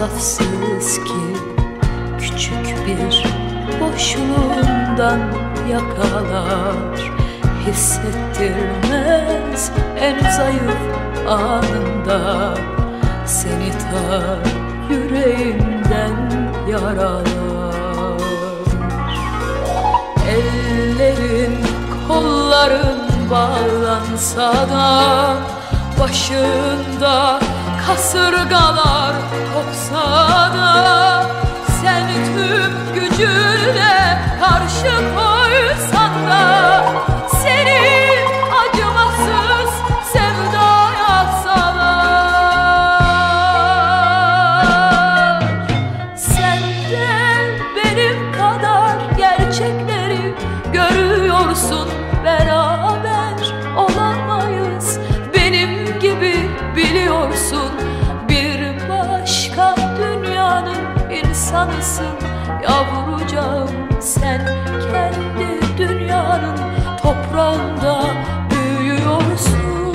insafsız ki Küçük bir boşluğundan yakalar. Hissettirmez en zayıf anında Seni ta yüreğinden yaralar. Ellerin kolların bağlansa da Başında kasırgalar kopsa da Sen tüm gücüne insanısın yavrucağım Sen. Kendi dünyanın toprağında büyüyorsun.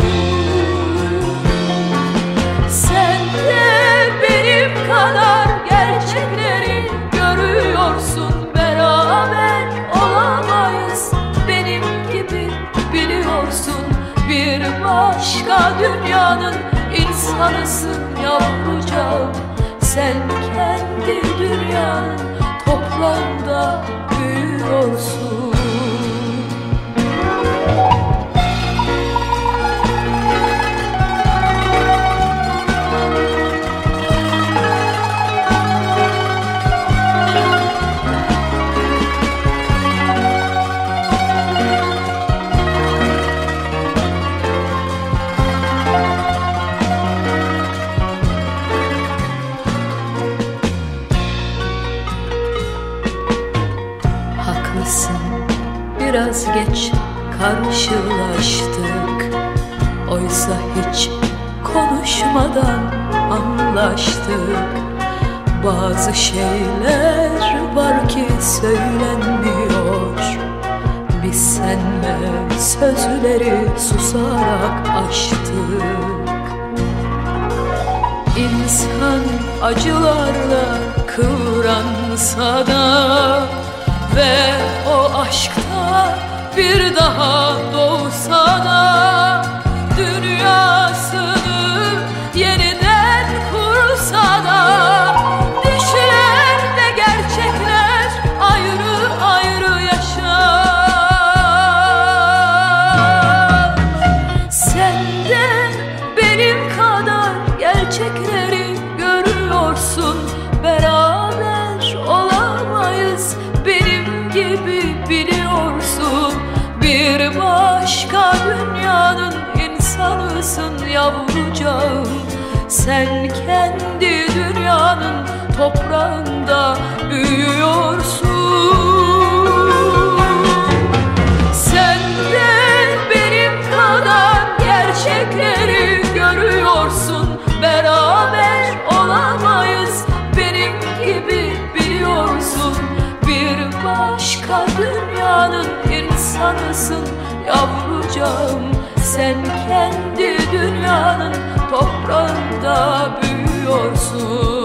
Sen de benim kadar gerçekleri görüyorsun. Beraber olamayız benim gibi biliyorsun. Bir başka dünyanın insanısın yavrucağım Sen kendi dünyanın toprağında Haklısın biraz geç karşılaştık. Oysa hiç konuşmadan anlaştık. Bazı şeyler var ki söylenmiyor. Biz senle sözleri susarak aştık İnsan acılarla kıvransa da Ve o aşkta bir daha doğsa biliyorsun Bir başka dünyanın insanısın yavrucağım Sen kendi dünyanın toprağında büyüyorsun dünyanın insanısın yavrucağım. Sen kendi dünyanın toprağında büyüyorsun